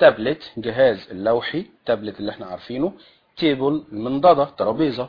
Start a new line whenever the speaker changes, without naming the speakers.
تابلت جهاز اللوحي تابلت اللي إحنا عارفينه تيبل المنضدة ترابيزة.